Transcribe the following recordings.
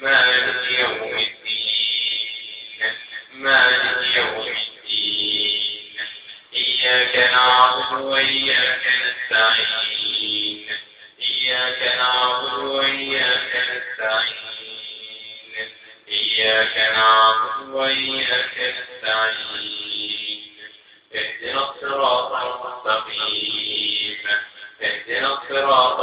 مالك يوم الدين مالك يوم الدين. إياك نعبد وإياك نستعين. إياك نعبد وإياك نستعين. إياك نعبد وإياك نستعين. اهدنا الصراط المستقيم. اهدنا الصراط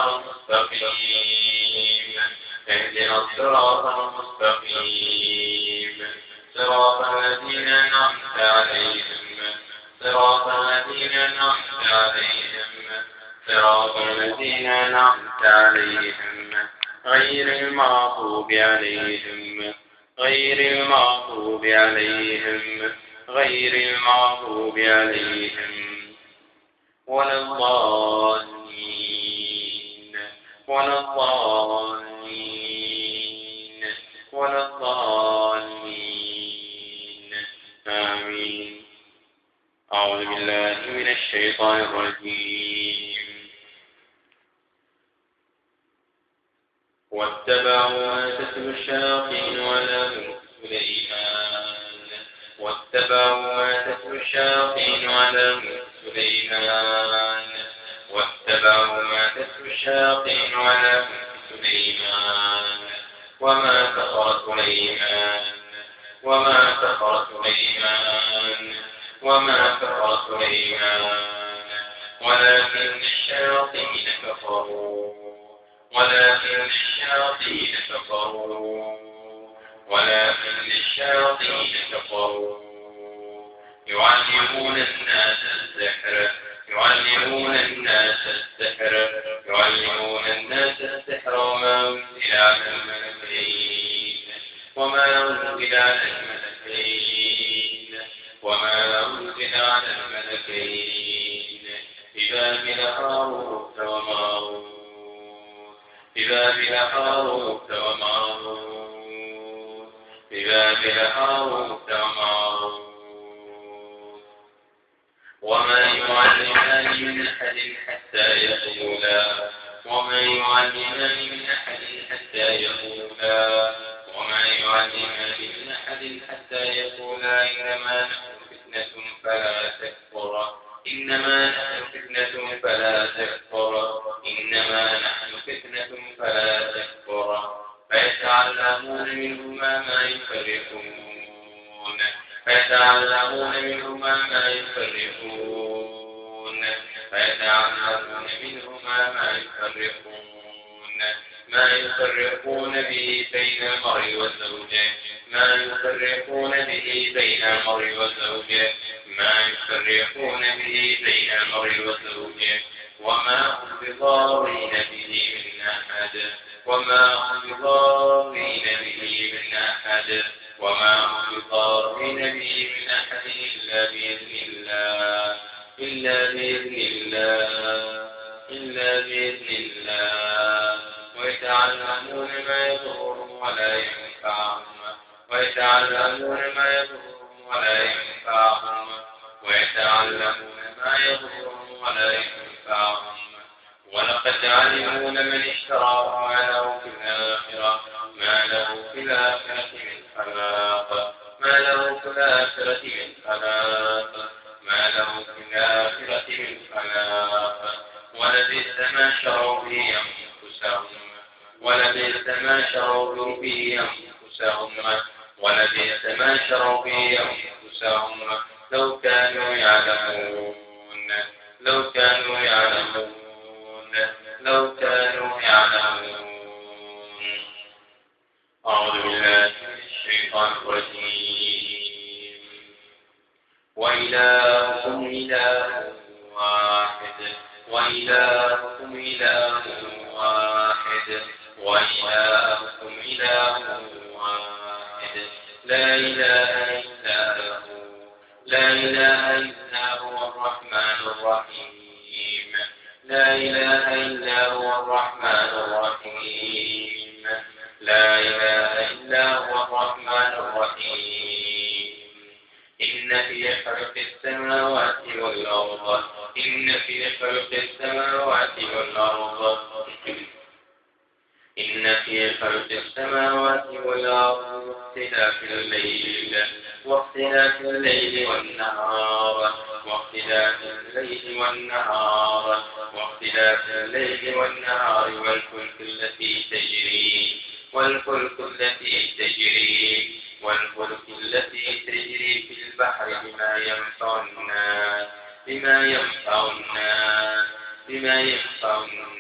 كفر سليمان وما كفر سليمان ولكن الشياطين كفروا. ولكن الشياطين كفروا. ولكن الشياطين كفروا. يعلمون الناس السحر يعلمون الناس السحر يعلمون الناس السحر وما أنزل على الملكين. وما أنزل على الملكين. وما أنزل على الملكين. ببابل هاروت وماروت ببابل هاروت وماروت ببابل هاروت وماروت وما يعلمان من أحد حتى يقولا. وما يعلمان من أحد حتى يقولا. وما يعلمان من أحد حتى يقولا إنما نحن فتنة فلا تكفر. إنما نحن فتنة فلا تكفر. إنما نحن فتنة فلا تكفر. فيتعلمون منهما ما يفرقون فيتعلمون منهما ما يفرقون فيتعلمون منهما ما يفرقون ما يفرقون به بين المرء وزوجه ما يفرقون به بين المرء وزوجه ما يفرقون به بين المرء وزوجه وما هم بضارين به من أحد. وما هم بضارين به من أحد. وما هم بضارين به من أحد إلا بإذن الله. إلا بإذن الله. إلا بإذن الله. ويتعلمون ما يضرهم ولا ينفعهم. ويتعلمون ما يضرهم ولا ينفعهم. ويتعلمون ما يضرهم ولا ينفعهم. ولقد علموا لمن اشتراه ما له في الآخرة ما له في الآخرة من خلاق. ما له في الآخرة من خلاق. ما له في الآخرة من خلاق. ولبئس ما شروا به أنفسهم. ولبئس ما شروا به أنفسهم ولبئس ما شروا به أنفسهم. لو كانوا يعلمون لو كانوا يعلمون لو كانوا يعلمون. أعوذ بالله من الشيطان الرجيم. وإلهكم إله واحد وإلهكم إله واحد. وإلهكم إله واحد لا إله إلا هو لا إله إلا هو الرحمن الرحيم لا إله إلا هو الرحمن الرحيم لا إله إلا هو الرحمن الرحيم إن في خلق السماوات والأرض إن في خلق السماوات والأرض إن في خلق السماوات والأرض واختلاف الليل واختلاف الليل والنهار واختلاف الليل والنهار واختلاف الليل والنهار والفلك التي تجري والفلك التي تجري والفلك التي تجري في البحر بما ينفع الناس بما ينفع الناس بما ينفع الناس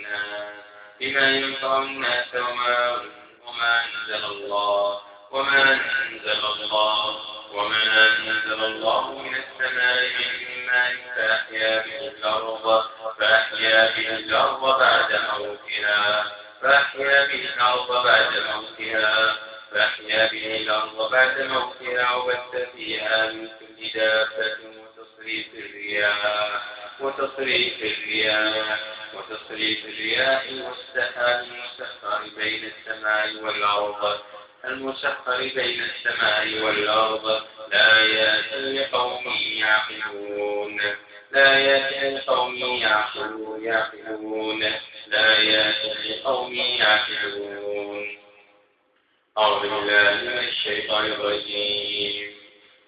بما ينفع الناس وما وما أنزل الله وما أنزل الله وما أنزل الله من السماء من ماء فأحيا به الأرض فأحيا به الأرض بعد موتها فأحيا به الأرض بعد موتها فأحيا به الأرض بعد موتها وبث فيها من كل دابة وتصريف الرياح وتصريف الرياح وتصريف الرياح والسحاب المسخر بين السماء والأرض المسخر بين السماء والأرض لا يأتي لقوم يعقلون لا يأتي لقوم يعقلون. لا يأتي لقوم يعقلون. أعوذ بالله من الشيطان الرجيم.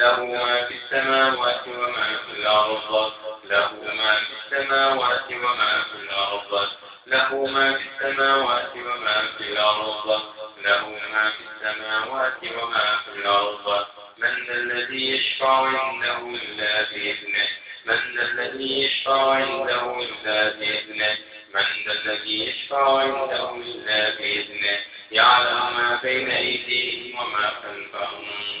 له ما في السماوات وما في الأرض. له ما في السماوات وما في الأرض. له ما في السماوات وما في الأرض. له ما في السماوات وما في الأرض. من الذي يشفع عنده إلا بإذنه. من الذي يشفع عنده إلا بإذنه. من الذي يشفع عنده إلا بإذنه. يعلم ما بين أيديهم وما خلفهم.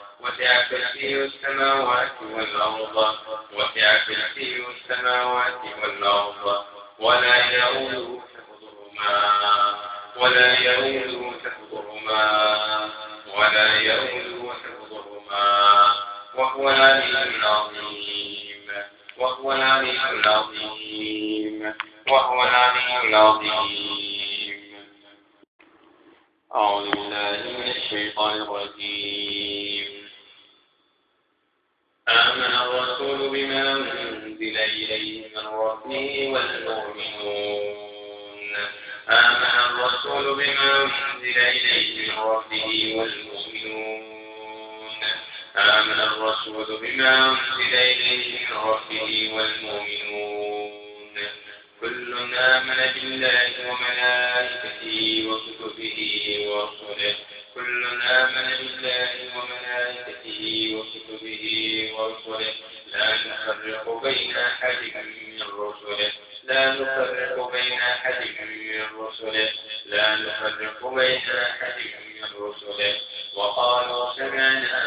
وسع كرسيه السماوات والأرض وسع كرسيه السماوات والأرض. ولا يؤوده حفظهما ولا يؤوده أنزل إليه من ربه والمؤمنون. كل آمن بالله وملائكته وكتبه ورسله. كل آمن بالله وملائكته وكتبه ورسله. لا نفرق بين أحد من رسله. لا نفرق بين أحد من رسله. لا نفرق بين أحد من رسله. وقالوا سمعنا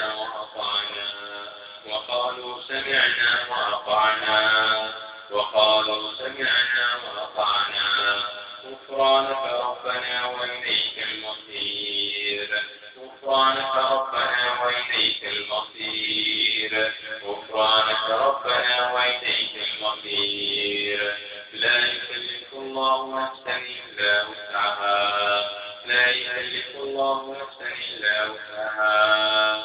الله نفسا إلا وسعها. لا يكلف الله نفسا إلا وسعها.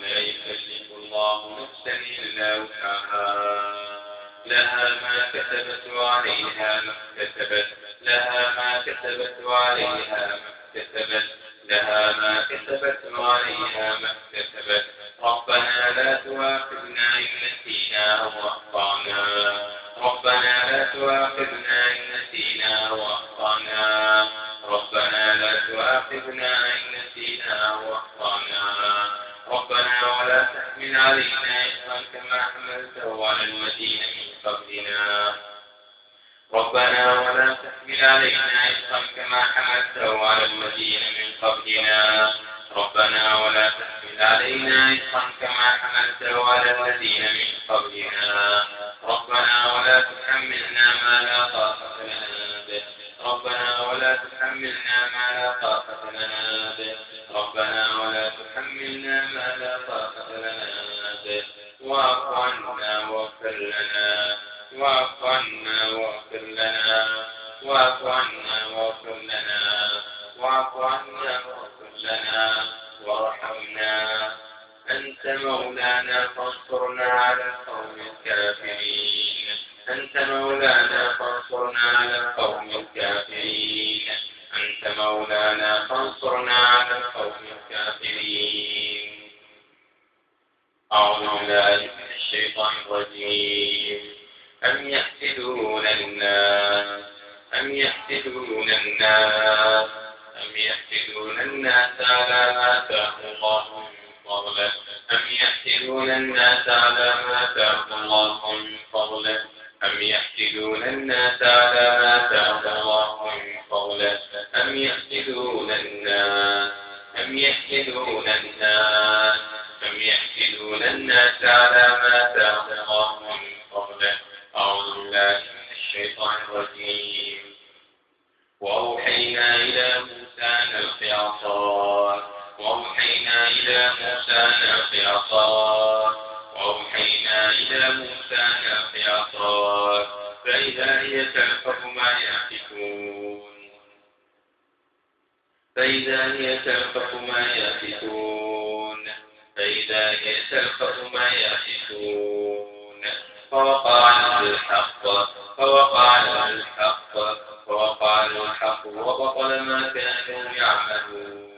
لا يكلف الله نفسا إلا وسعها. لها ما كسبت وعليها ما اكتسبت. لها ما كسبت وعليها ما اكتسبت. لها ما كسبت وعليها ما اكتسبت. ربنا لا تؤاخذنا إن نسينا أو أخطأنا. ربنا لا تؤاخذنا إن نسينا أو أخطأنا ربنا لا تؤاخذنا إن نسينا أو أخطأنا ربنا ولا تحمل علينا إثما كما حملته على الذين من قبلنا. ربنا ولا تحمل علينا إثما كما حملته على الذين من قبلنا. ربنا ولا تحمل علينا إثما كما حملته على الذين من قبلنا. ربنا ولا تحملنا ما لا طاقة لنا ربنا ولا تحملنا ما لا طاقة لنا به. ربنا ولا تحملنا ما لا طاقة لنا به. واعف عنا واغفر لنا. واعف عنا واغفر لنا. واعف عنا واغفر لنا. واعف عنا واغفر لنا. وارحمنا. أنت مولانا فانصرنا على القوم الكافرين. أنت مولانا فانصرنا على القوم الكافرين. أنت مولانا فانصرنا على القوم الكافرين. أعوذ بالله من الشيطان الرجيم. أم يحسدون الناس؟ أم يحسدون الناس؟ أم يحسدون الناس على ما آتاهم الله من فضله؟ أم يحسدون الناس على ما آتاهم الله من فضله؟ أم يحسدون الناس على ما آتاهم الله من فضله أم يحسدون الناس أم يحسدون الناس أم يحسدون الناس على ما آتاهم الله من فضله أعوذ بالله من الشيطان الرجيم. وأوحينا إلى موسى أن ألق عصاك وأوحينا إلى موسى أن ألق عصاك وأوحينا إلى موسى أن عصاك فإذا هي تلقف ما يأفكون فإذا هي تلقف ما يأفكون فإذا هي تلقف ما يأفكون فوقع الحق فوقع الحق فوقع الحق وبطل ما كانوا يعملون.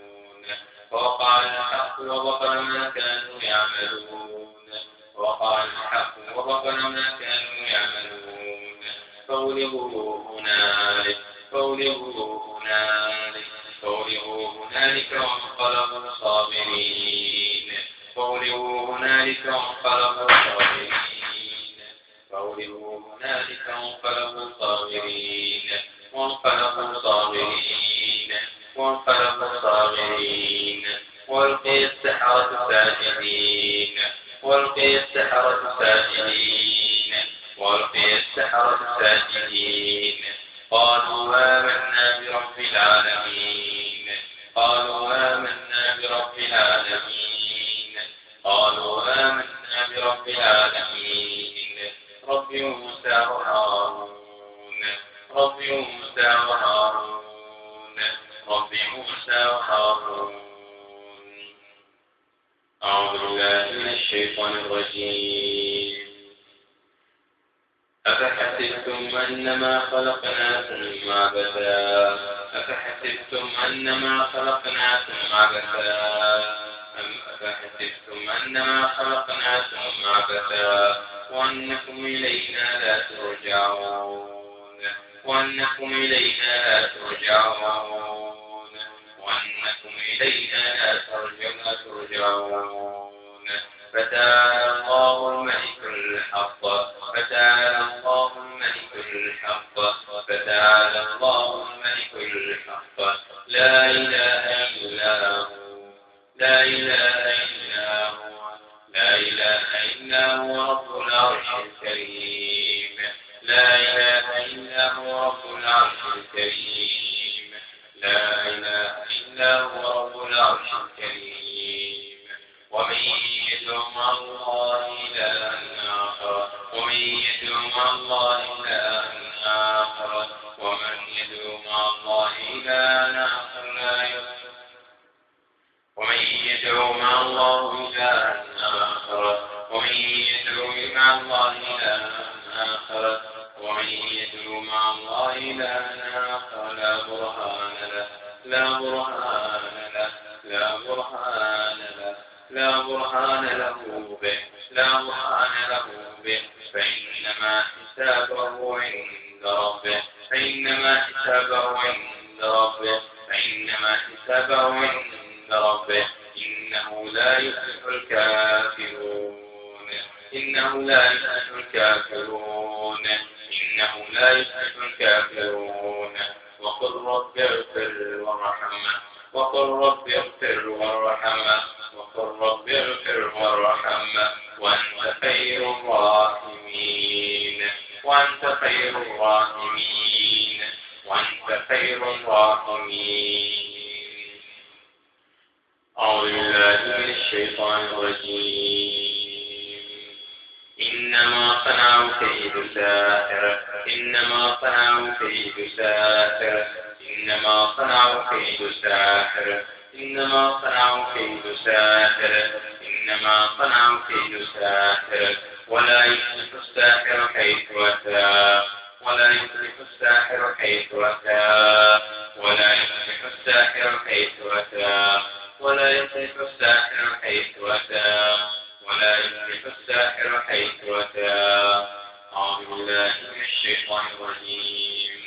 فوقع الحق وبطل ما كانوا يعملون. وقع الحق ما كانوا يعملون. فغلبوا هنالك فغلبوا هنالك فغلبوا هنالك وانقلبوا صابرين. فغلبوا هنالك وانقلبوا صابرين. فغلبوا هنالك وانقلبوا صابرين. وانقلبوا صابرين. وانقلبوا صابرين. والقي السحرة ساجدين والقي السحرة ساجدين والقي السحرة ساجدين. قالوا آمنا برب العالمين قالوا آمنا برب العالمين. قالوا آمنا برب العالمين. رب موسى وهارون رب موسى وهارون رب موسى وهارون. أعوذ بالله من الشيطان الرجيم. أفحسبتم أنما خلقناكم عبثا؟ أفحسبتم أنما خلقناكم عبثا؟ أم أفحسبتم أنما خلقناكم عبثا؟ وأنكم إلينا لا ترجعون. وأنكم إلينا لا ترجعون. وأنكم إلينا لا ترجعون. فتعالى الله الملك الحق. فتعالى الله الملك الحق. فتعالى الله الملك الحق. لا إله إلا هو. لا إله إلا هو. لا إله إلا هو. رب العرش الكريم. اغفر وارحمه وقل رب اغفر وارحمه وقل رب اغفر وارحمه وأنت خير الراحمين. وأنت خير الراحمين. وأنت خير الراحمين. أعوذ بالله من الشيطان الرجيم. إنما صنعوا كيد ساحر إنما صنعوا كيد ساحر إنما صنعوا كيد ساحر إنما صنعوا كيد ساحر إنما صنعوا كيد ساحر ولا يفلح الساحر حيث أتى. ولا يفلح الساحر حيث أتى. ولا يفلح الساحر حيث أتى. ولا يصرف الساحر حيث أتى. ولا يصرف الساحر حيث أتى. أعوذ بالله من الشيطان الرجيم.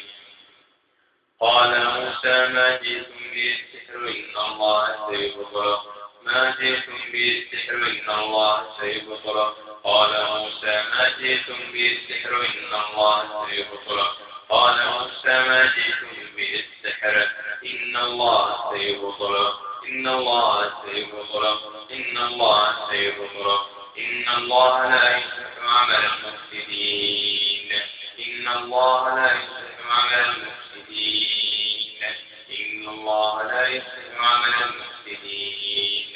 قال موسى ما جئتم به السحر إن الله سيبطله ما جئتم به السحر إن الله سيبطله قال موسى ما جئتم به السحر إن الله سيبطله قال موسى ما جئتم به السحر إن الله سيبطله إن الله سيغفر إن الله سيغفر إن الله لا يصلح عمل المفسدين. إن الله لا يصلح عمل المفسدين. إن الله لا يصلح عمل المفسدين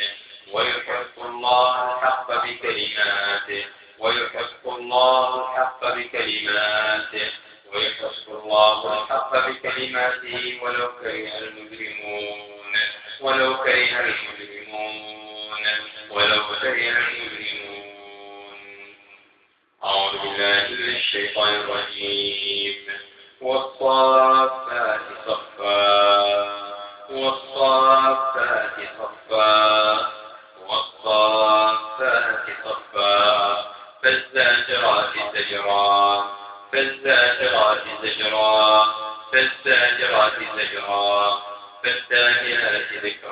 ويحق الله الحق بكلماته ويحق الله الحق بكلماته ويحق الله الحق بكلماته ولو كره المجرمون ولو كره المجرمون ولو كره المجرمون أعوذ بالله من الشيطان الرجيم والصافات صفا والصافات صفا والصافات صفا. فالزاجرات زجرا فالزاجرات زجرا فالزاجرات زجرا. فالتاليات ذكرا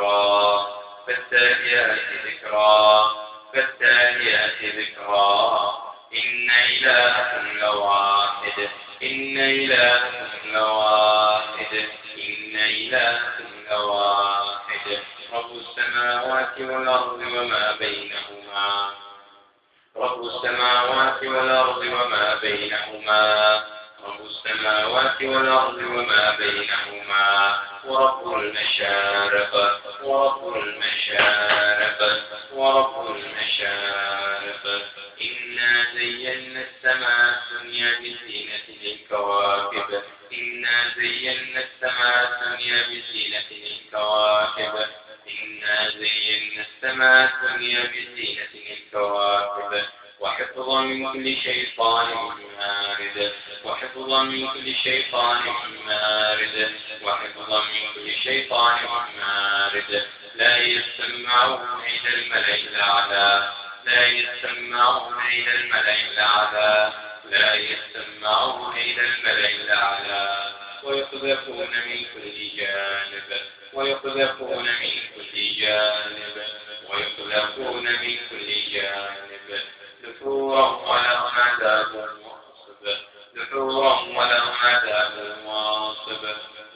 شيطان مارد. وحفظا من كل شيطان مارد. لا يسمعون إلى الملأ الأعلى لا يسمعون إلى الملأ الأعلى لا يسمعون إلى الملأ الأعلى ويقذفون من كل جانب. ويقذفون من كل جانب. ويقذفون من كل جانب. دحورا ولهم عذاب دحورا ولهم عذاب واصب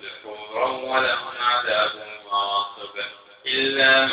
دحورا ولهم عذاب واصب إلا من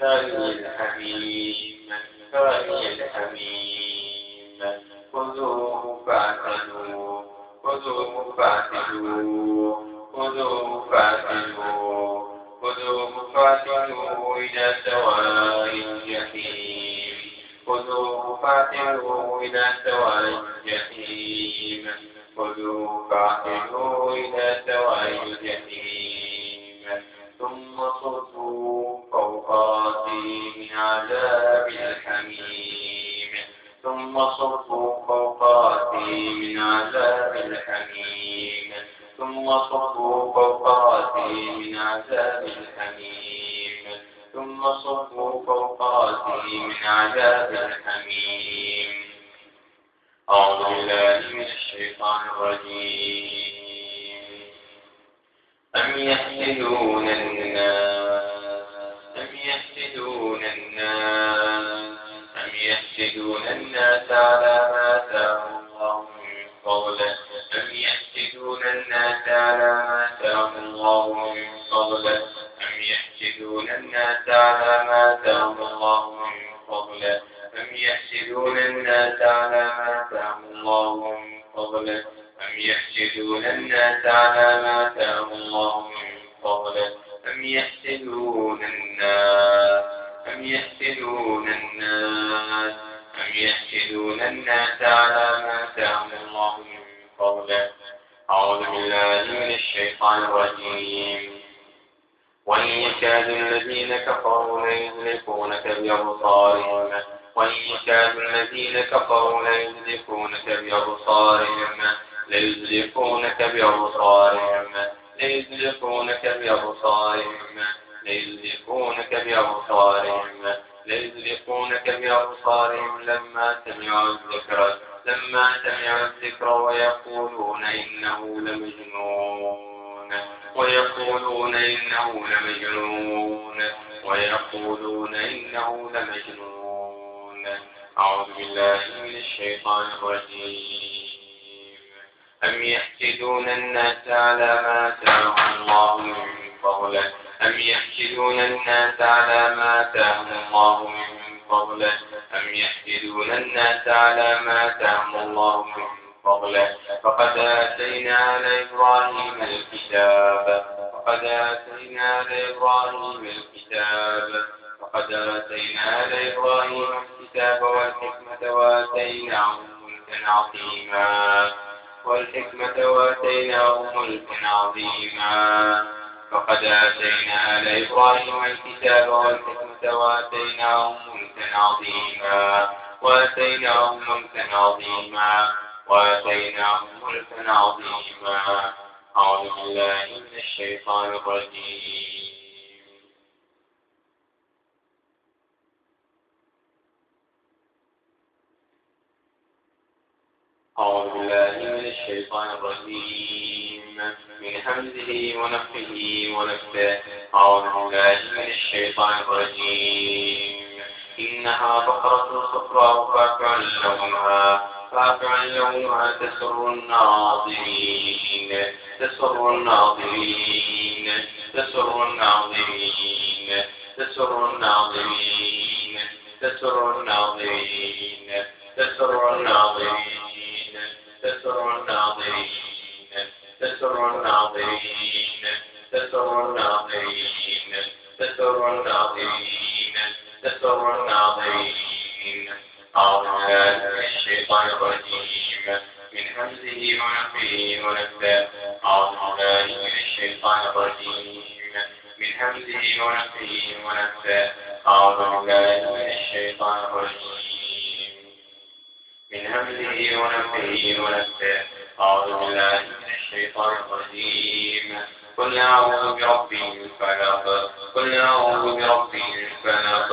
كغلي الحميم كغلي الحميم خذوه فاعتلوه خذوه فاعتلوه خذوه فاعتلوه خذوه فاعتلوه إلى سواء الجحيم خذوه فاعتلوه إلى سواء الجحيم خذوه فاعتلوه إلى سواء الجحيم ثم صبوا راسه من عذاب الحميم ثم صبوا فوق راسه من عذاب الحميم ثم صبوا فوق راسه من عذاب الحميم ثم صبوا فوق راسه من عذاب الحميم أعوذ بالله من الشيطان الرجيم. أم يحسدون الناس يحسدون الناس أم يحسدون الناس على ما آتاهم الله من فضله؟ أم يحسدون الناس على ما آتاهم الله من فضله؟ أم يحسدون الناس على ما آتاهم الله من فضله؟ أم يحسدون الناس على ما آتاهم الله من فضله؟ أم يحسدون الناس على ما آتاهم الله من فضله؟ أم يحسدون الناس؟ أم يحسدون الناس؟ أم يحسدون الناس على ما آتاهم الله من فضله أعوذ بالله من الشيطان الرجيم. وإن يكاد الذين كفروا ليزلقونك بأبصارهم. وإن يكاد الذين كفروا ليزلقونك بأبصارهم. ليزلقونك بأبصارهم. ليزلقونك بأبصارهم ليزلقونك بأبصارهم ليزلقونك بأبصارهم لما سمعوا الذكر لما سمعوا الذكر ويقولون إنه لمجنون ويقولون إنه لمجنون ويقولون إنه لمجنون. أعوذ بالله من الشيطان الرجيم. أم يحسدون الناس على ما آتاهم الله من فضله؟ أم يحسدون الناس على ما آتاهم الله من فضله؟ أم يحسدون الناس على ما آتاهم الله من فضله؟ فقد آتينا على إبراهيم الكتاب. فقد آتينا على إبراهيم الكتاب. فقد آتينا على إبراهيم الكتاب والحكمة وآتيناه ملكا عظيما. والحكمة وآتيناه ملكا عظيما. فقد آتينا على إبراهيم الكتاب والحكمة وآتيناه ملكا عظيما. وآتيناه ملكا عظيما. وآتيناه ملكا عظيما. أعوذ بالله من الشيطان الرجيم. أعوذ بالله من الشيطان الرجيم. من همزه ونفخه ونفثه أعوذ بالله من الشيطان الرجيم. إنها بقرة صفراء فاقع لونها. فاقع لونها تسر الناظرين. تسر الناظرين. تسر الناظرين. تسر الناظرين. تسر الناظرين. تسر الناظرين. تسر الناظرين تسر الناظرين تسر الناظرين تسر الناظرين تسر الناظرين أعوذ بالله من الشيطان الرجيم من همزه ونفخه ونفثه أعوذ بالله من الشيطان الرجيم من همزه ونفخه ونفثه أعوذ بالله من الشيطان الرجيم من همزه ونفخه ونفسه أعوذ بالله من الشيطان الرجيم. قل أعوذ برب الفلق. قل أعوذ برب الفلق.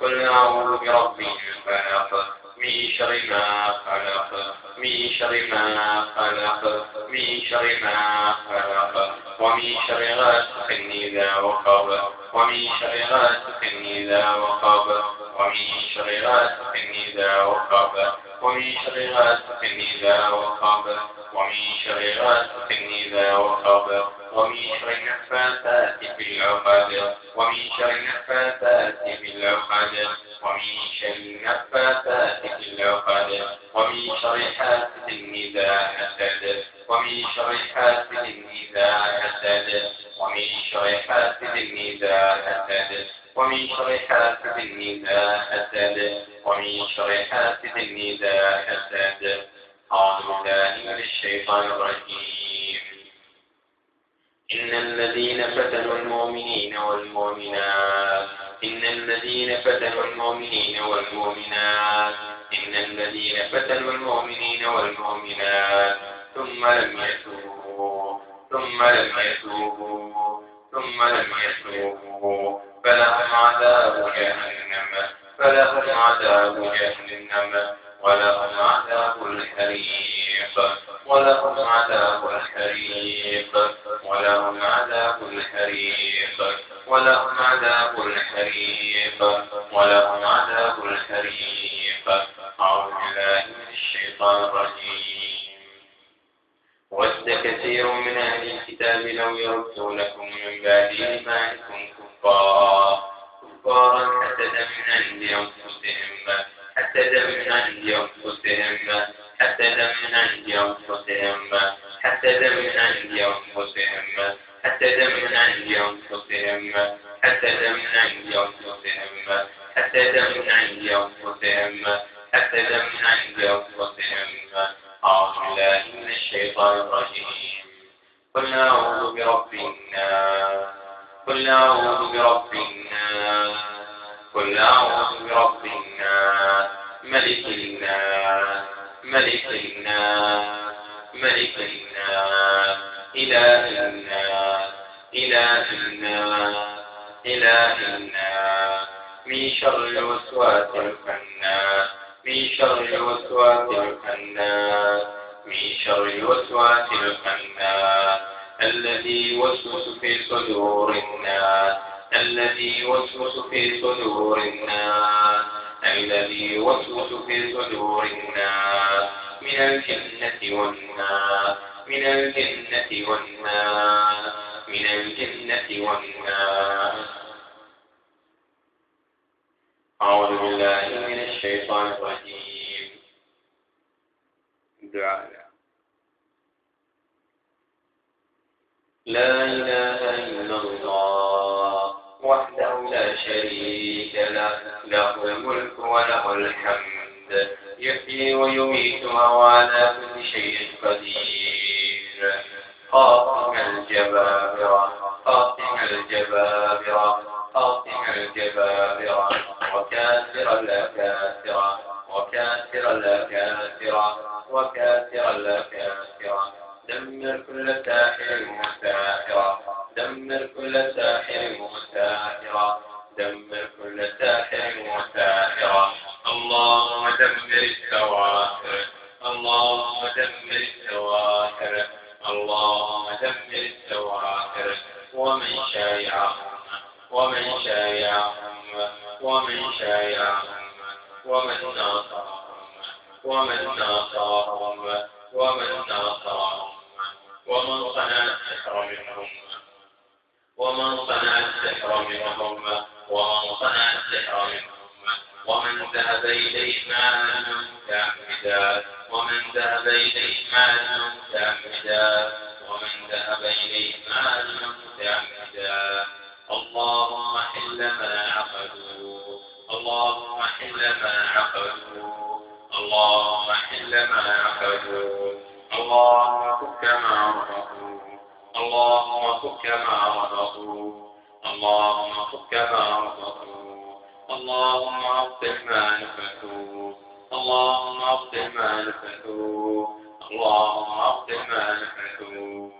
قل أعوذ برب الفلق. من شر ما خلق. من شر ما خلق. من شر ما خلق. ومن شر غاسق إذا وقب. ومن شر غاسق إذا وقب. ومن شر غاسق إذا وقب ومن شر غاسق إذا وقب ومن شر غاسق إذا وقب ومن شر النفاثات في العقد. ومن شر النفاثات في العقد. ومن شر النفاثات في العقد. ومن شر حاسد إذا حسد. ومن شر حاسد إذا حسد. ومن شر حاسد إذا حسد. ومن شر حاسد إذا حسد ومن شر حاسد إذا حسد. أعوذ بالله من الشيطان الرجيم. إن الذين فتنوا المؤمنين والمؤمنات إن الذين فتنوا المؤمنين والمؤمنات إن الذين فتنوا المؤمنين والمؤمنات. ثم لم يتوبوا ثم لم يتوبوا. ثم لم يتوبوا فلهم عذاب جهنم. فلهم عذاب جهنم. ولهم عذاب الحريق. ولهم عذاب الحريق. ولهم عذاب الحريق. ولهم عذاب الحريق. ولهم عذاب الحريق. أعوذ بالله من الشيطان الرجيم. ود كثير من أهل الكتاب لو يردونكم من بعد إيمانكم كفارا. كفارا حسدا من عند أنفسهم حسدا من عند أنفسهم حسدا من عند أنفسهم حسدا من عند أنفسهم حسدا من عند أنفسهم حسدا من عند أنفسهم حسدا من عند أنفسهم له الملك وله الحمد يحيي ويميت وهو على كل شيء قدير خاتم الجبابرة خاتم الجبابرة خاتم الجبابرة وكاسر الأكاسرة وكاسر الأكاسرة وكاسر الأكاسرة دمر كل ساحر وساحرة دمر كل ساحر وساحرة دمر كل ساحر وساحرة. اللهم دمر السواحر. اللهم دمر السواحر. اللهم دمر السواحر. ومن شايعهم. ومن شايعهم. ومن شايعهم. ومن ناصرهم. ومن ناصرهم. ومن ناصرهم. ومن صنع السحر منهم. ومن صنع السحر منهم ومن صنع السحر منهم ومن ذهب إليه مالا متعمدا ومن ذهب إليه مالا متعمدا ومن ذهب إليه مالا متعمدا. اللهم حل ما عقدوا اللهم حل ما عقدوا اللهم حل ما عقدوا اللهم فك ما ربطوا اللهم فك ما ربطوا اللهم فك ما ربطوا اللهم أبطل ما نفثوا اللهم أبطل ما نفثوا اللهم أبطل ما نفثوا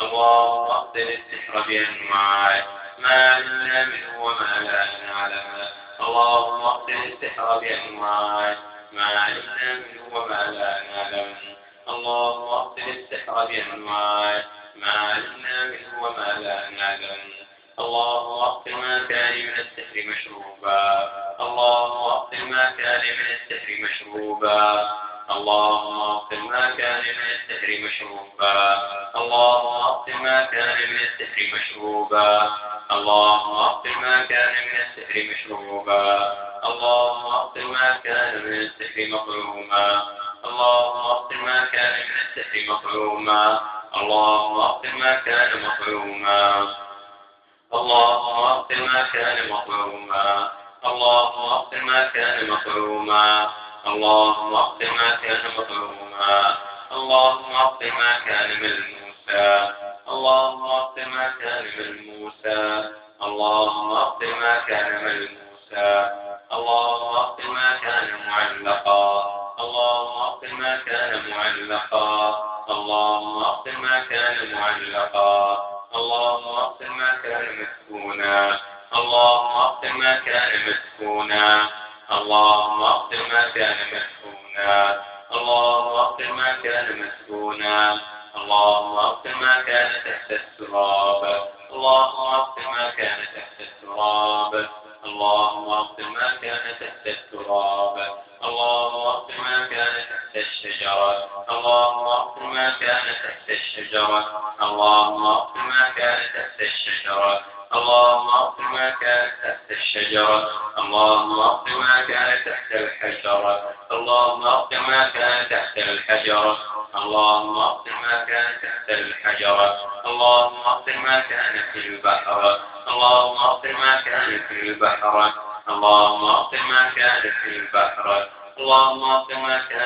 اللهم أبطل السحر بأنواعه ما علمنا منه وما لا نعلم. اللهم أبطل السحر بأنواعه ما علمنا منه وما لا نعلم. اللهم أبطل السحر بأنواعه ما علمنا منه وما لا نعلم. اللهم أبطل ما كان من السحر مشروبا. اللهم أبطل ما كان من السحر مشروبا. اللهم أبطل ما كان من السحر مشروبا. اللهم أبطل ما كان من السحر مشروبا. اللهم أبطل ما كان من السحر مشروبا. اللهم أبطل ما كان من السحر مظلوما اللهم أبطل ما كان من السحر مظلوما اللهم أبطل ما كان مظلوما اللهم أبطل ما كان مظلوما اللهم أبطل ما كان مظلوما اللهم أبطل ما كان مظلوما اللهم أبطل ما كان من موسى اللهم أبطل ما كان من موسى اللهم أبطل ما كان من موسى اللهم أبطل ما كان معلقا. اللهم أبطل ما كان معلقا. اللهم أبطل ما كان معلقا. اللهم أبطل ما كان مسكونا. اللهم أبطل ما كان مسكونا. اللهم أبطل ما كان مسكونا. اللهم أبطل ما كان مسكونا. اللهم أبطل ما كان تحت التراب. اللهم أبطل ما كان تحت التراب. الشجرة اللهم أبطل ما كان تحت الشجرة. اللهم أبطل ما كان تحت الشجرة. اللهم أبطل ما كان تحت الحجرة. اللهم أبطل ما كان تحت الحجرة. اللهم أبطل ما كان تحت الحجرة. اللهم أبطل ما كان في البحر. اللهم أبطل ما كان في البحر. اللهم أبطل ما كان في البحر. اللهم أبطل ما كان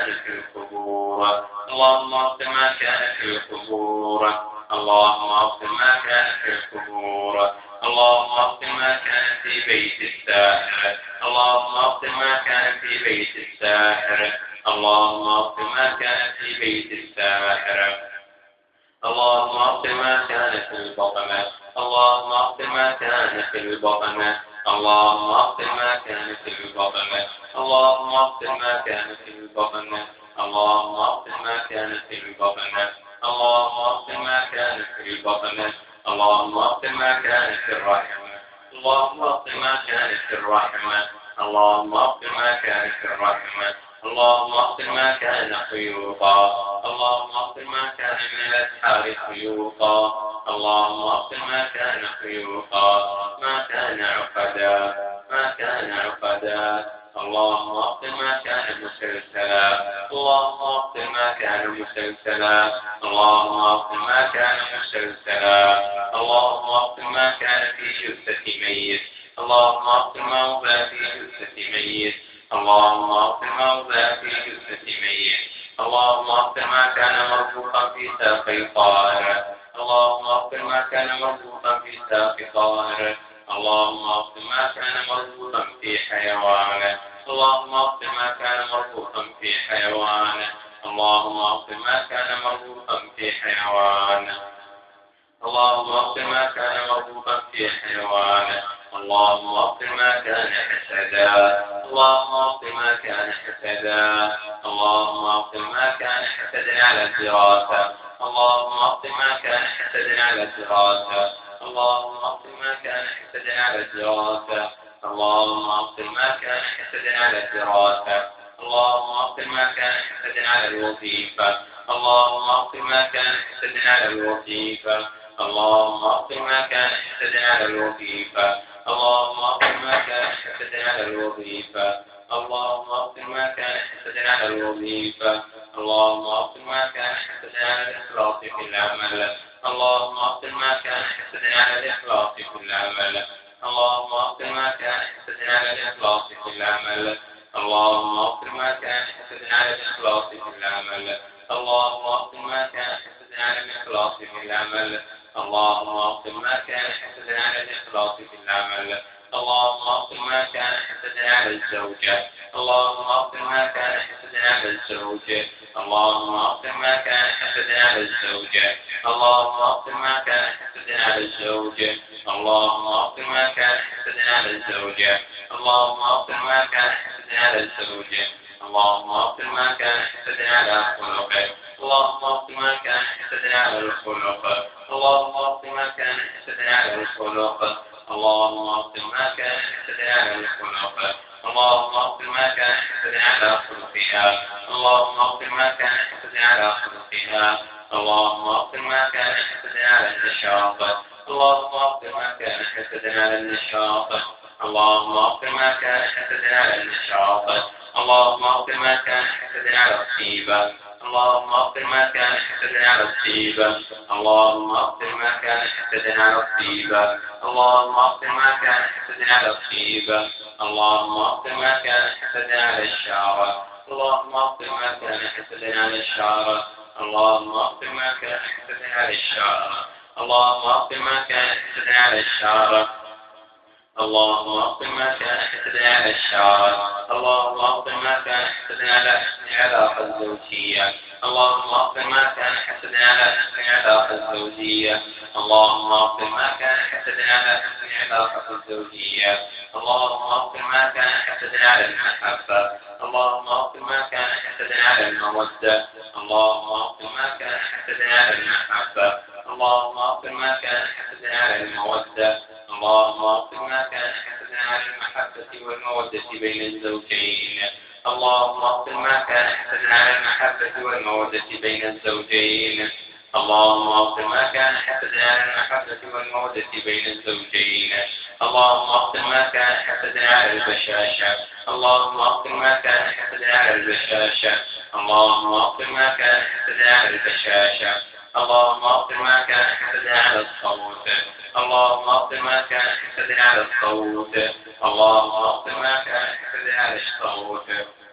اللهم أبطل ما كان في الرحم اللهم أبطل ما كان في الرحم اللهم أبطل ما كان خيوطا. اللهم أبطل ما كان من الأسحار خيوطا. اللهم أبطل ما كان خيوطا. ما كان عقدا. ما كان عقدا. اللهم أبطل ما كان مسلسلا. اللهم أبطل ما كان مسلسلا. اللهم أبطل ما كان مسلسلا. اللهم أبطل ما كان في جثة ميت. اللهم أبطل ما وضع في جثة ميت. اللهم أبطل ما وضع في جثة ميت. اللهم أبطل ما كان مربوطا في ساق طائر اللهم أبطل ما كان مربوطا في ساق طائر اللهم أبطل ما كان مربوطا في حيوان اللهم أبطل ما كان مربوطا في حيوان اللهم اغفر ما كان مربوطا في حيوان اللهم اغفر ما كان مربوطا في حيوان اللهم اغفر ما كان حسدا. اللهم اغفر ما كان حسدا. اللهم اغفر ما كان حسدا على الدراسة. اللهم اغفر ما كان حسدا على الدراسة. اللهم اغفر ما كان حسدا على الدراسة. اللهم اغفر ما كان حسدا على الدراسة. اللهم اغفر ما كان حسدا على الوظيفة. اللهم اغفر ما كان حسدا على الوظيفة. اللهم اغفر ما كان حسدا على الوظيفة. اللهم اغفر ما كان حسدا على الوظيفة. اللهم اغفر ما كان حسدا على الوظيفة. اللهم اغفر ما كان حسدا على الإخلاص في العمل. اللهم اغفر ما كان حسدا على الإخلاص في العمل اللهم اغفر ما كان حسدا على الإخلاص في العمل اللهم اغفر ما كان حسدا على الإخلاص في العمل اللهم اغفر ما كان حسدا على الإخلاص في العمل اللهم اغفر ما كان حسدا على الإخلاص في العمل اللهم اغفر ما كان حسدا على الزوجة. اللهم اغفر ما كان حسدا على الزوجة. اللهم اغفر ما كان حسدا على الزوجة اللهم اغفر ما كان حسدا على الزوجة اللهم اغفر ما كان حسدا على الزوجة اللهم اغفر ما كان حسدا على الزوجة اللهم اغفر ما كان حسدا على خلقه اللهم اغفر ما كان حسدا على الخلق اللهم اغفر ما كان حسدا على الخلق اللهم اغفر ما كان حسدا على الخلق اللهم اغفر ما كان حسدا على خلقها. اللهم اغفر ما كان حسدا على خلقها. اللهم اغفر ما كان حسدا على النشاط. اللهم اغفر ما كان حسدا على النشاط. اللهم اغفر ما كان حسدا على النشاط. اللهم اغفر ما كان حسدا على الطيبة. اللهم اغفر ما كان على الطيبة اللهم اغفر ما كان على الطيبة اللهم اغفر ما كان على الطيبة اللهم اغفر ما كان حسدا على الشعر. اللهم اغفر ما كان حسدا على الشعر. اللهم اغفر ما كان حسدا على الشعر. اللهم اغفر ما كان حسدا على الشعر. اللهم اغفر ما كان حسدا على الشعر. اللهم اغفر ما كان حسدا على الزوجية. اللهم اغفر ما كان حسدا على العلاقة الزوجية. اللهم اغفر ما كان حسدا على العلاقة الزوجية. اللهم اغفر ما كان حسدا على المحبة. اللهم اغفر ما كان حسدا على المودة. اللهم اغفر ما كان حسدا على المحبة. اللهم اغفر ما كان حسدا على المودة. اللهم اغفر ما كان حسدا على المحبة والمودة بين الزوجين. اللهم اغفر ما كان حسدا على المحبة والمودة بين الزوجين. اللهم اغفر ما كان حسدا على المحبة والمودة بين الزوجين. اللهم اغفر ما كان حسدا على البشاشة. اللهم اغفر ما كان حسدا على البشاشة. اللهم اغفر ما كان حسدا على البشاشة. اللهم اغفر ما كان حسدا على الصوت. اللهم اغفر ما كان حسدا على الصوت. اللهم اغفر ما كان حسدا على الصوت.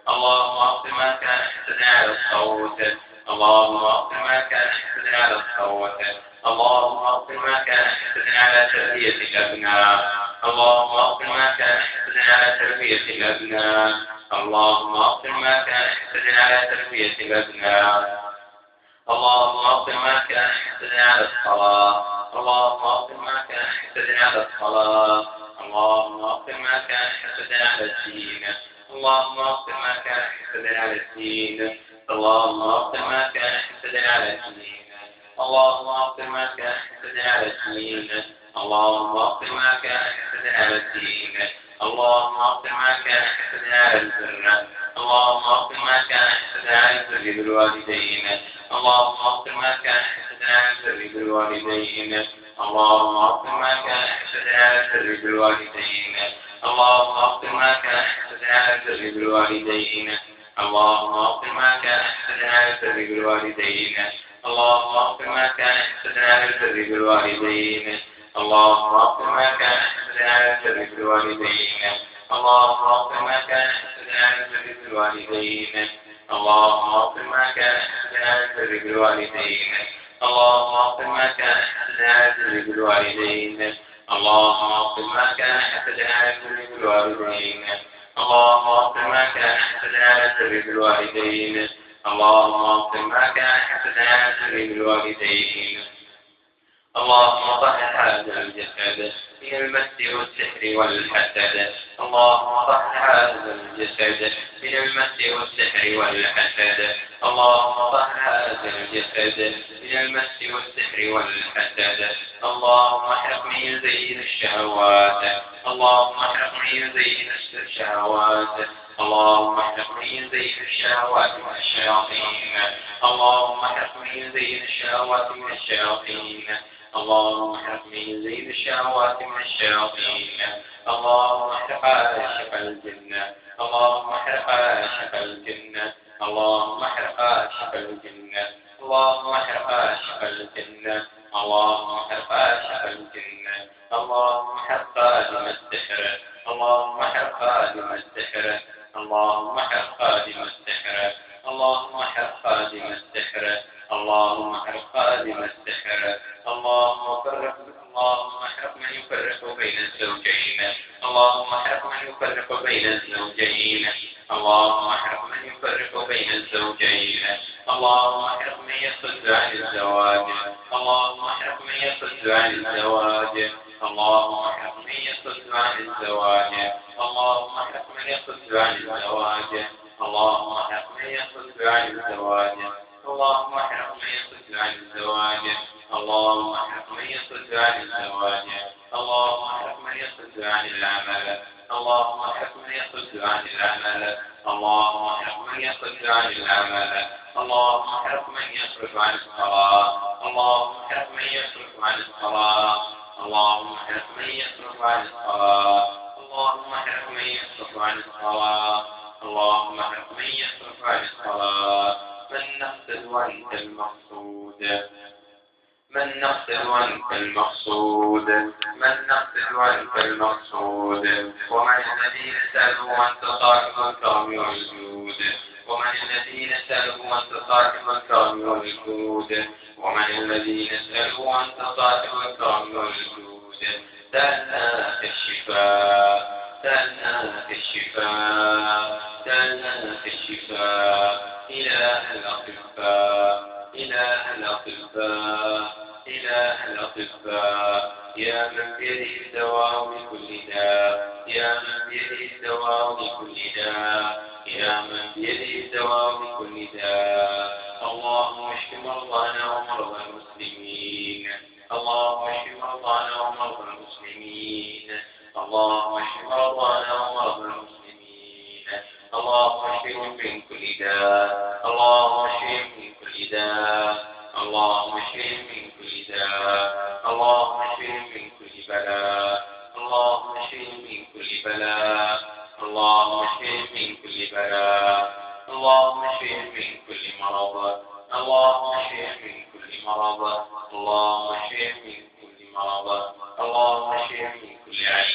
اللهم اغفر ما كان حسدا على الصوت. اللهم اغفر ما كان حسدا على الصوت. اللهم اغفر ما كان حسدا على تربية الأبناء اللهم اغفر ما كان حسدا على تربية الأبناء اللهم اغفر ما كان حسدا على تربية الأبناء اللهم اغفر ما كان حسدا على الصلاة. اللهم اغفر ما كان حسدا على الصلاة. اللهم اغفر ما كان حسدا على الدين. اللهم اغفر ما كان حسدا على الدين. اللهم اغفر ما كان حسدا على الدين. اللهم اغفر ما كان حسدا على الدين. اللهم اغفر ما كان حسدا على الدين. اللهم اغفر ما كان حسدا على البر. اللهم اغفر ما كان حسدا على البر بالوالدين. اللهم اغفر ما كان حسدا البر بالوالدين اللهم اغفر ما كان البر بالوالدين اللهم اغفر ما كان البر بالوالدين اللهم اغفر ما كان البر بالوالدين اللهم اغفر ما كان البر بالوالدين اللهم اغفر ما كان البر بالوالدين اللهم اغفر ما اللهم اغفر ما كان البر بالوالدين اللهم اغفر ما كان البر بالوالدين اللهم اغفر ما كان البر بالوالدين اللهم اغفر ما كان حسنات للوالدين اللهم طهر هذا الجسد. من المس والسحر والحسد. اللهم طهر هذا الجسد. من المس والسحر والحسد. اللهم طهر هذا الجسد. من المس والسحر والحسد. اللهم احرق من زين الشهوات. اللهم احرق من زين الشهوات. اللهم احرق من زين الشهوات من الشياطين. اللهم احرق من زين الشهوات من الشياطين. اللهم من زين الشهوات من الشياطين اللهم احرق عاشق الجنة اللهم احرق عاشق الجنة اللهم احرق عاشق الجنة اللهم احرق عاشق الجنة اللهم احرق عاشق الجنة اللهم احرق خادم السحر اللهم احرق خادم السحر اللهم احرق خادم السحر اللهم احرق خادم السحر اللهم احرق خادم السحر اللهم فرق اللهم احرق من يفرق بين الزوجين. اللهم احرق من يفرق بين الزوجين. اللهم احرق من يفرق بين الزوجين. اللهم احرق من يصد عن الزواج. اللهم احرق من يصد عن الزواج. اللهم احرق من يصد عن الزواج. اللهم احرق من يصد عن الزواج. اللهم احرق من يصد عن الزواج. اللهم احرق من يصد عن الزواج اللهم احرق من يصد عن الزواج اللهم احرق من يصد عن العمل اللهم احرق من يصد عن العمل اللهم احرق من يصد عن العمل اللهم احرق من يصرف عن الصلاة اللهم احرق من يصرف عن الصلاة اللهم احرق من يصرف عن الصلاة اللهم احرق من يصرف عن الصلاة اللهم احرق من يصرف عن الصلاة من نقصد وانت المقصود؟ من نقصد وانت المقصود؟ من نقصد وانت المقصود؟ ومن الذين سألوا وانت صاحب الكرم والجود؟ ومن الذين سألوا وانت صاحب الكرم والجود؟ ومن الذين سألوا وانت صاحب الكرم والجود؟ سألناك الشفاء سألناك الشفاء سألناك الشفاء. إله الأطباء إله الأطباء إله الأطباء. يا من بيده الدواء لكل داء يا من بيده الدواء لكل داء. يا من بيده الدواء لكل داء. اللهم اشف مرضانا ومرضى المسلمين. اللهم اشف مرضانا ومرضى المسلمين. اللهم اشف مرضانا ومرضى المسلمين. اللهم اشفهم من كل داء اللهم اشفهم من كل داء اللهم اشفهم من كل داء اللهم اشفهم من كل بلاء اللهم اشفهم من كل بلاء اللهم اشفهم من كل بلاء اللهم اشفهم من كل مرض اللهم اشفهم من كل مرض اللهم اشفهم من كل مرض اللهم اشفهم من كل عين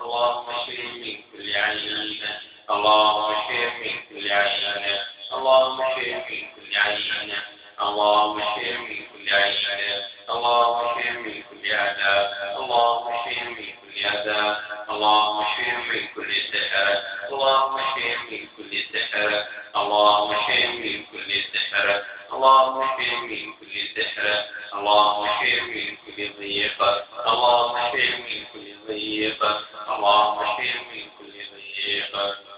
اللهم اشفهم من كل عين اللهم اشفهم من كل عين اللهم اشفهم من كل عين اللهم اشفهم من كل عين اللهم اشفهم من كل عذاب اللهم اشفهم من كل عذاب اللهم اشفهم من كل سحر اللهم اشفهم من كل سحر اللهم اشفهم من كل سحر اللهم اشفهم من كل سحر اللهم اشفهم من كل ضيق اللهم اشفهم من كل ضيق اللهم اشفهم من كل ضيق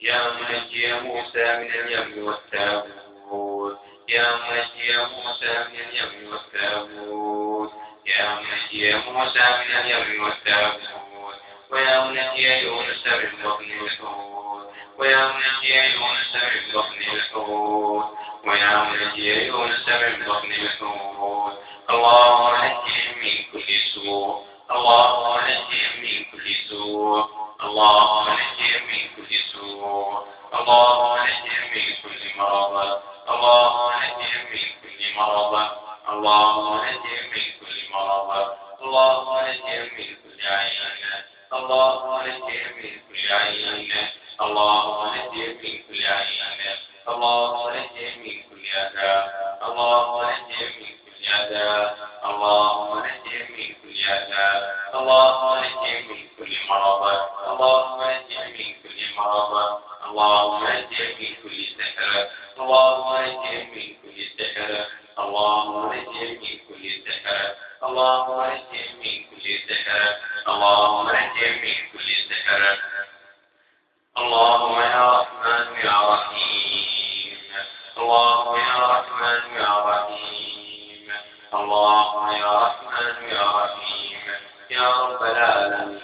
يا منجي موسى من اليم والتابوت. يا منجي موسى من اليم والتابوت. يا منجي موسى من اليم والتابوت. ويا منجي يونس من بطن الحوت. ويا منجي يونس من بطن الحوت. ويا منجي يونس من بطن الحوت. اللهم نجهم من كل سوء. اللهم نجهم من كل سوء. اللهم نجهم من كل سوء اللهم نجهم من كل مرض اللهم نجهم من كل مرض اللهم نجهم من كل مرض اللهم نجهم من كل عين اللهم نجهم من كل عين اللهم نجهم من كل عين اللهم نجهم من كل أذى اللهم نجهم من كل أذى اللهم نجهم من كل أذى اللهم نجهم من كل مرض. اللهم نجهم من كل مرض. اللهم نجهم من كل سحر اللهم نجهم من كل سحر اللهم نجهم من كل سحر اللهم نجهم من كل سحر اللهم نجهم من كل سحر اللهم يا رحمن يا رحيم. اللهم يا رحمن يا رحيم. اللهم يا رحمن يا رحيم يا رب العالمين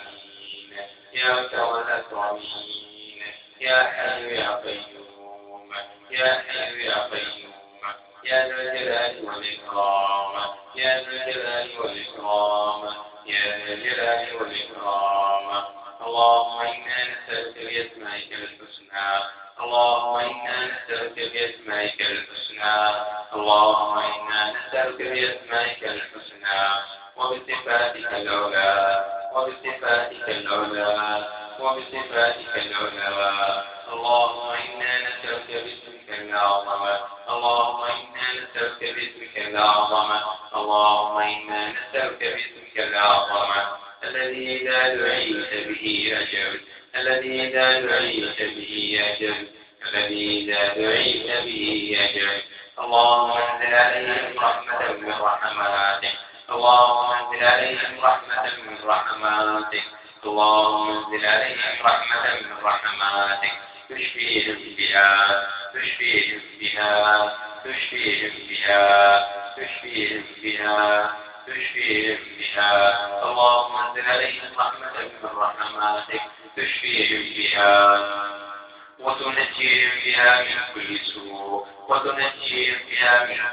يا كون الأكرمين يا حي يا قيوم يا حي يا قيوم يا ذا الجلال والإكرام يا ذا الجلال والإكرام دعيت به أجبت الذي إذا دعيت به أجبت اللهم أنزل عليهم رحمة من رحماتك. اللهم أنزل عليهم رحمة من رحماتك. اللهم أنزل عليهم رحمة من رحماتك.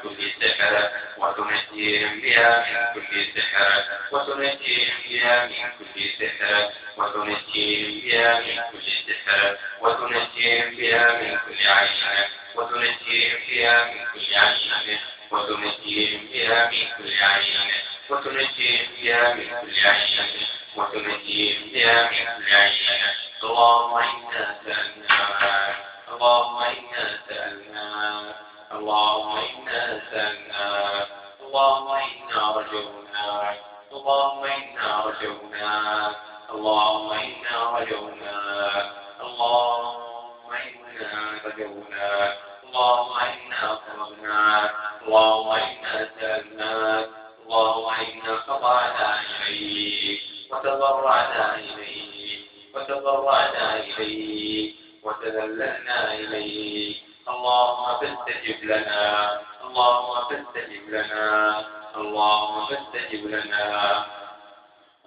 كل سحر وتنجيهم بها من كل سحر وتنجيهم بها من كل سحر وتنجيهم بها من كل سحر وتنجيهم بها من كل عين وتنجيهم بها من كل عين وتنجيهم بها من كل عين وتنجيهم بها من كل عين وتنجيهم بها من كل عين اللهم إنا سألناك اللهم إنا سألناك اللهم إنا سألناك اللهم إنا رجوناك اللهم إنا رجوناك اللهم إنا رجوناك اللهم إنا رجوناك اللهم إنا طلبناك اللهم إنا سألناك اللهم إنا خضعنا إليك وتضرعنا إليك وتضرعنا إليك وتذللنا إليك اللهم فاستجب لنا. اللهم فاستجب لنا. اللهم فاستجب لنا.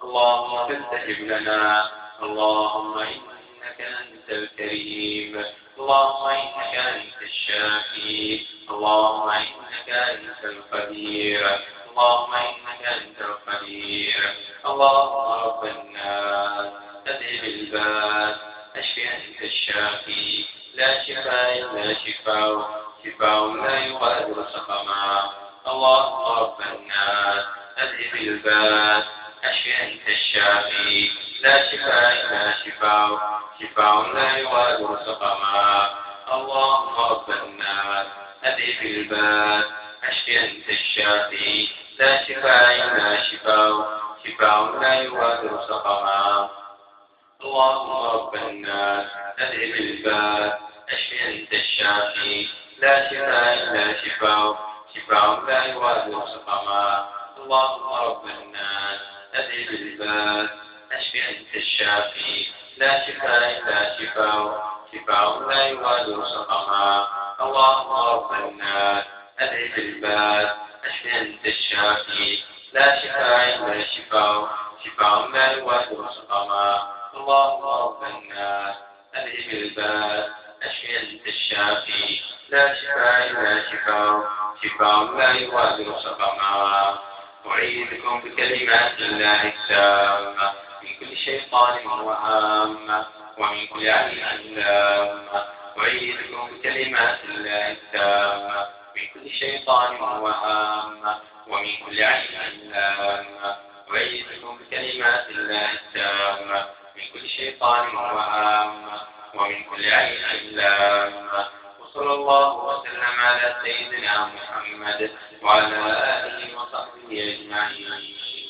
اللهم فاستجب لنا. اللهم إنك أنت الكريم. اللهم إنك أنت الشافي. اللهم إنك أنت القدير. اللهم إنك أنت القدير. اللهم رب الناس. أذهب الباس أشفي أنت الشافي. لا شفاء إلا شفاء شفاء لا يغادر سقما. اللهم رب الناس أذهب الباس أشفي أنت الشافي. لا شفاء إلا شفاء شفاء لا يغادر سقما. اللهم رب الناس أذهب الباس أشفي أنت الشافي. لا شفاء إلا شفاء شفاء لا يغادر سقما. اللهم رب الناس أذهب الباس أشفي أنت الشافي لا شفاء إلا شفاء شفاء لا يغادر سقما اللهم رب الناس أذهب الباس أشفي أنت الشافي لا شفاء إلا شفاء شفاء لا يغادر سقما اللهم رب الناس أذهب الباس أشفي أنت الشافي لا شفاء إلا شفاء شفاء لا يغادر سقما اللهم رب الناس أذهب الباس أنت الشافي لا شفاء إلا شفاء شفاء لا يغادر سقما. أعيذكم بكلمات الله التامة من كل شيطان وهامة ومن كل عين لامة. أعيذكم بكلمات الله التامة من كل شيطان وهامة ومن كل عين لامة. أعيذكم بكلمات الله التامة من كل شيطان وهامة ومن كل عين لامة وصلى الله وسلم على سيدنا محمد وعلى آله وصحبه أجمعين.